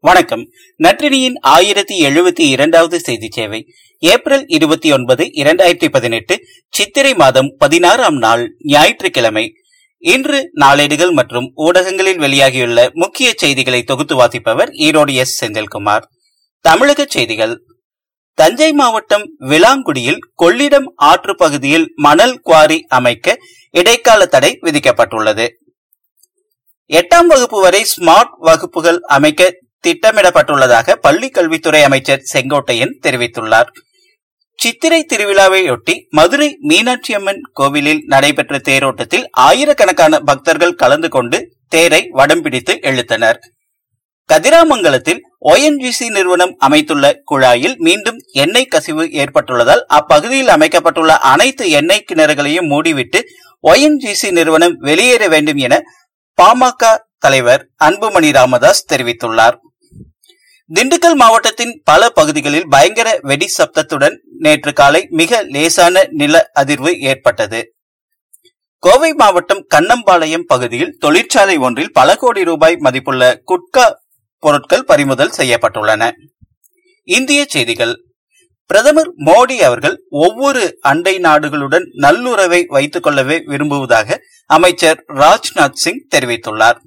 வணக்கம். நற்றினியின் ஆயிரத்தி எழுபத்தி இரண்டாவது செய்தி சேவை ஏப்ரல் இருபத்தி ஒன்பது இரண்டாயிரத்தி பதினெட்டு சித்திரை மாதம் பதினாறாம் நாள் ஞாயிற்றுக்கிழமை. இன்று நாளேடுகள் மற்றும் ஊடகங்களில் வெளியாகியுள்ள முக்கிய செய்திகளை தொகுத்து வாசிப்பவர் ஈரோடு எஸ். செந்தில்குமார். தமிழக செய்திகள். தஞ்சை மாவட்டம் விளாங்குடியில் கொள்ளிடம் ஆற்று பகுதியில் மணல் குவாரி அமைக்க இடைக்கால தடை விதிக்கப்பட்டுள்ளது. எட்டாம் வகுப்பு வரை ஸ்மார்ட் வகுப்புகள் அமைக்க திட்டமிடப்பட்டுள்ளதாக பள்ளி கல்வித்துறை அமைச்சர் செங்கோட்டையன் தெரிவித்துள்ளார். சித்திரை திருவிழாவையொட்டி மதுரை மீனாட்சி அம்மன் கோவிலில் நடைபெற்ற தேரோட்டத்தில் ஆயிரக்கணக்கான பக்தர்கள் கலந்து கொண்டு தேரை வடம் பிடித்து இழுத்தனர் கதிராமங்கலத்தில் ஓஎன்ஜிசி நிறுவனம் அமைத்துள்ள குழாயில் மீண்டும் எண்ணெய் கசிவு ஏற்பட்டுள்ளதால் அப்பகுதியில் அமைக்கப்பட்டுள்ள அனைத்து எண்ணெய் கிணறுகளையும் மூடிவிட்டு ஓஎன்ஜிசி நிறுவனம் வெளியேற வேண்டும் என பாமக தலைவர் அன்புமணி ராமதாஸ் தெரிவித்துள்ளார். திண்டுக்கல் மாவட்டத்தின் பல பகுதிகளில் பயங்கர வெடி சப்தத்துடன் நேற்று காலை மிக லேசான நில அதிர்வு ஏற்பட்டது. கோவை மாவட்டம் கண்ணம்பாளையம் பகுதியில் தொழிற்சாலை ஒன்றில் பல கோடி ரூபாய் மதிப்புள்ள குட்கா பொருட்கள் பறிமுதல் செய்யப்பட்டுள்ளன. இந்திய செய்திகள். பிரதமர் மோடி அவர்கள் ஒவ்வொரு அண்டை நாடுகளுடன் நல்லுறவை வைத்துக் கொள்ளவே விரும்புவதாக அமைச்சர் ராஜ்நாத் சிங் தெரிவித்துள்ளார்.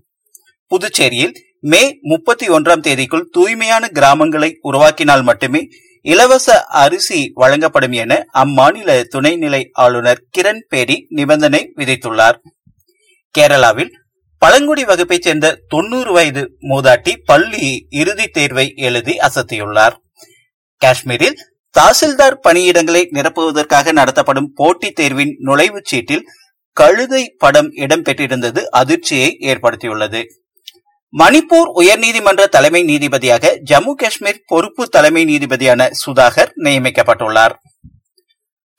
புதுச்சேரியில் மே முப்பத்தி ஒன்றாம் தேதிக்குள் தூய்மையான கிராமங்களை உருவாக்கினால் மட்டுமே இலவச அரிசி வழங்கப்படும் என அம்மாநில துணைநிலை ஆளுநர் கிரண் பேடி நிபந்தனை விதித்துள்ளார். கேரளாவில் பழங்குடி வகுப்பைச் சேர்ந்த தொன்னூறு வயது மூதாட்டி பள்ளி இறுதித் தேர்வை எழுதி அசத்தியுள்ளார். காஷ்மீரில் தாசில்தார் பணியிடங்களை நிரப்புவதற்காக நடத்தப்படும் போட்டித் தேர்வின் நுழைவுச் சீட்டில் கழுதை படம் இடம்பெற்றிருந்தது அதிர்ச்சியை ஏற்படுத்தியுள்ளது. மணிப்பூர் உயர்நீதிமன்ற தலைமை நீதிபதியாக ஜம்மு காஷ்மீர் பொறுப்பு தலைமை நீதிபதியான சுதாகர் நியமிக்கப்பட்டுள்ளார்.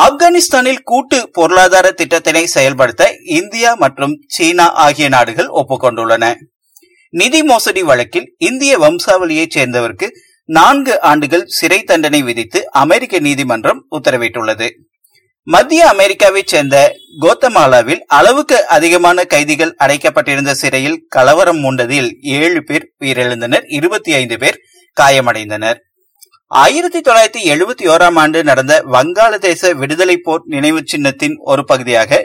ஆப்கானிஸ்தானில் கூட்டு பொருளாதார திட்டத்தினை செயல்படுத்த இந்தியா மற்றும் சீனா ஆகிய நாடுகள் ஒப்புக்கொண்டுள்ளன. நிதி மோசடி வழக்கில் இந்திய வம்சாவளியைச் சேர்ந்தவருக்கு நான்கு ஆண்டுகள் சிறை தண்டனை விதித்து அமெரிக்க நீதிமன்றம் உத்தரவிட்டுள்ளது. மத்திய அமெரிக்காவைச் சேர்ந்த கோத்தமாலாவில் அளவுக்கு அதிகமான கைதிகள் அடைக்கப்பட்டிருந்த சிறையில் கலவரம் மூண்டதில் ஏழு பேர் உயிரிழந்தனர். இருபத்தி ஐந்து பேர் காயமடைந்தனர். ஆயிரத்தி தொள்ளாயிரத்தி எழுபத்தி ஓராம் ஆண்டு நடந்த வங்காளதேச விடுதலை போர் நினைவு சின்னத்தின் ஒரு பகுதியாக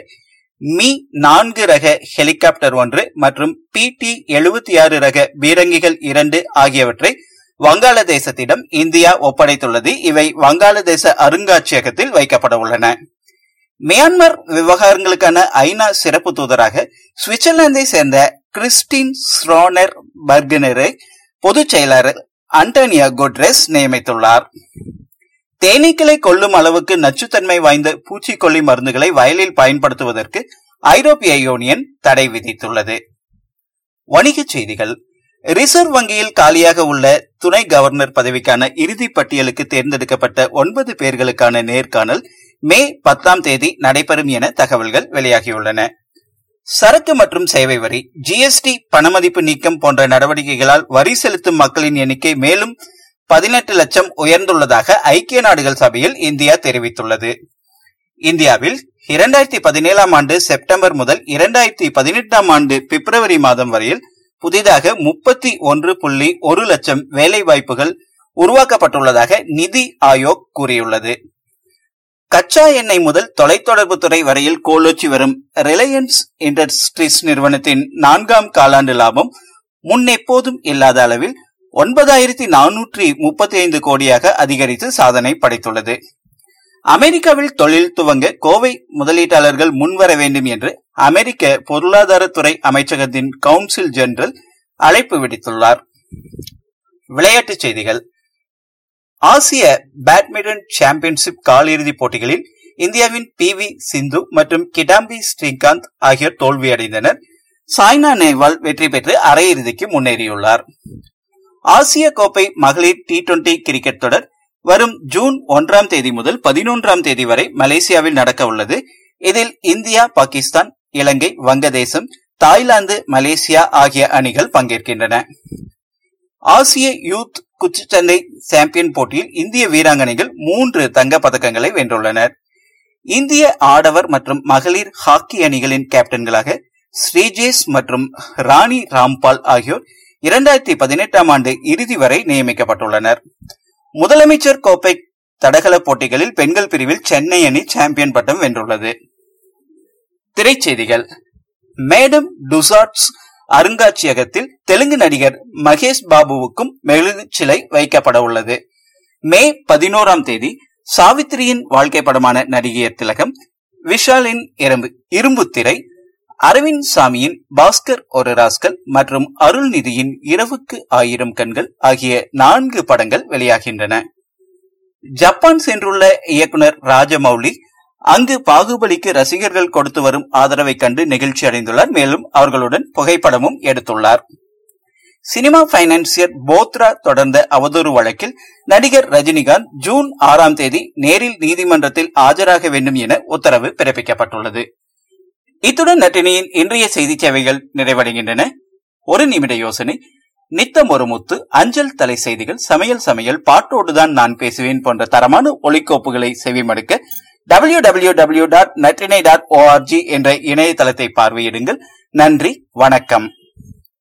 மீ நான்கு ரக ஹெலிகாப்டர் ஒன்று மற்றும் பி டி எழுபத்தி ஆறு ரக பீரங்கிகள் இரண்டு ஆகியவற்றை வங்காளதேசத்திடம் இந்தியா ஒப்படைத்துள்ளது. இவை வங்காளதேச அருங்காட்சியகத்தில் வைக்கப்பட உள்ளன. மியான்மர் விவகாரங்களுக்கான ஐநா சிறப்பு தூதராக சுவிட்சர்லாந்தை சேர்ந்த கிறிஸ்டின் ஸ்ரோனர் பர்கனரை பொதுச் செயலாளர் அண்டோனியா குட்ரெஸ் நியமித்துள்ளார். தேனீக்களை கொல்லும் அளவுக்கு நச்சுத்தன்மை வாய்ந்த பூச்சிக்கொல்லி மருந்துகளை வயலில் பயன்படுத்துவதற்கு ஐரோப்பிய யூனியன் தடை விதித்துள்ளது. வணிகச் செய்திகள். ரிசர்வ் வங்கியில் காலியாக உள்ள துணை கவர்னர் பதவிக்கான இறுதி பட்டியலுக்கு தேர்ந்தெடுக்கப்பட்ட ஒன்பது பேர்களுக்கான நேர்காணல் மே பத்தாம் தேதி நடைபெறும் என தகவல்கள் வெளியாகியுள்ளன. சரக்கு மற்றும் சேவை வரி ஜிஎஸ்டி பணமதிப்பு நீக்கம் போன்ற நடவடிக்கைகளால் வரி செலுத்தும் மக்களின் எண்ணிக்கை மேலும் பதினெட்டு லட்சம் உயர்ந்துள்ளதாக ஐக்கிய நாடுகள் சபையில் இந்தியா தெரிவித்துள்ளது. இந்தியாவில் இரண்டாயிரத்தி பதினேழாம் ஆண்டு செப்டம்பர் முதல் இரண்டாயிரத்தி பதினெட்டாம் ஆண்டு பிப்ரவரி மாதம் வரையில் புதிதாக முப்பத்தி ஒன்று புள்ளி ஒரு லட்சம் வேலை வாய்ப்புகள் உருவாக்கப்பட்டுள்ளதாக நிதி ஆயோக் கூறியுள்ளது. கச்சா எண்ணெய் முதல் தொலைத்தொடர்பு துறை வரையில் கோலோச்சி வரும் ரிலையன்ஸ் இண்டஸ்ட்ரீஸ் நிறுவனத்தின் நான்காம் காலாண்டு லாபம் முன்னெப்போதும் இல்லாத அளவில் ஒன்பதாயிரத்தி நானூற்றி முப்பத்தி ஐந்து கோடியாக அதிகரித்து சாதனை படைத்துள்ளது. அமெரிக்காவில் தொழில் துவங்க கோவை முதலீட்டாளர்கள் முன்வர வேண்டும் என்று அமெரிக்க பொருளாதாரத்துறை அமைச்சகத்தின் கவுன்சில் ஜெனரல் அழைப்பு விடுத்துள்ளார். விளையாட்டுச் செய்திகள். ஆசிய பேட்மிண்டன் சாம்பியன்ஷிப் காலிறுதிப் போட்டிகளில் இந்தியாவின் பி வி சிந்து மற்றும் கிடாம்பி ஸ்ரீகாந்த் ஆகியோர் தோல்வியடைந்தனர். சாய்னா நேவால் வெற்றி பெற்று அரையிறுதிக்கு முன்னேறியுள்ளார். ஆசிய கோப்பை மகளிர் டி டுவெண்டி கிரிக்கெட் தொடர் வரும் ஜூன் ஒன்றாம் தேதி முதல் பதினொன்றாம் தேதி வரை மலேசியாவில் நடக்க உள்ளது. இதில் இந்தியா பாகிஸ்தான் இலங்கை வங்கதேசம் தாய்லாந்து மலேசியா ஆகிய அணிகள் பங்கேற்கின்றன. ஆசிய யூத் குத்துச்சண்டை சாம்பியன் போட்டியில் இந்திய வீராங்கனைகள் மூன்று தங்க பதக்கங்களை வென்றுள்ளனர். இந்திய ஆடவர் மற்றும் மகளிர் ஹாக்கி அணிகளின் கேப்டன்களாக ஸ்ரீஜேஷ் மற்றும் ராணி ராம்பால் ஆகியோர் இரண்டாயிரத்தி பதினெட்டாம் ஆண்டு இறுதி வரை நியமிக்கப்பட்டுள்ளனர். முதலமைச்சர் கோப்பை தடகள போட்டிகளில் பெண்கள் பிரிவில் சென்னை அணி சாம்பியன் பட்டம் வென்றுள்ளது. திரைச்செய்திகள். மேடம் டுசாட்ஸ் அருங்காட்சியகத்தில் தெலுங்கு நடிகர் மகேஷ் பாபுவுக்கும் மெழுகு சிலை வைக்கப்பட உள்ளது. மே பதினோராம் தேதி சாவித்திரியின் வாழ்க்கை படமான நடிகையர் திலகம் விஷாலின் இரும்பு திரை அரவிந்த் சாமியின் பாஸ்கர் ஒரு ராஸ்கல் மற்றும் அருள்நிதியின் இரவுக்கு ஆயிரம் கண்கள் ஆகிய நான்கு படங்கள் வெளியாகின்றன. ஜப்பான் சென்றுள்ள இயக்குனர் ராஜமௌலி அங்கு பாகுபலிக்கு ரசிகர்கள் கொடுத்து வரும் ஆதரவை கண்டு நெகிழ்ச்சி அடைந்துள்ளார். மேலும் அவர்களுடன் புகைப்படமும் எடுத்துள்ளார். சினிமா பைனான்சியர் போத்ரா தொடர்ந்த அவதூறு வழக்கில் நடிகர் ரஜினிகாந்த் ஜூன் ஆறாம் தேதி நேரில் நீதிமன்றத்தில் ஆஜராக வேண்டும் என உத்தரவு பிறப்பிக்கப்பட்டுள்ளது. இத்துடன் நட்டினியின் இன்றைய செய்தி சேவைகள் நிறைவடைகின்றன. ஒரு நிமிட யோசனை. நித்தம் ஒரு முத்து அஞ்சல் தலை செய்திகள் சமையல் சமையல் பாட்டோடுதான் நான் பேசுவேன் போன்ற தரமான ஒலிக்கோப்புகளை செவிமடுக்க W W W dot Natrinai dot ORG என்ற இணையதளத்தை பார்வையிடுங்கள். நன்றி வணக்கம்.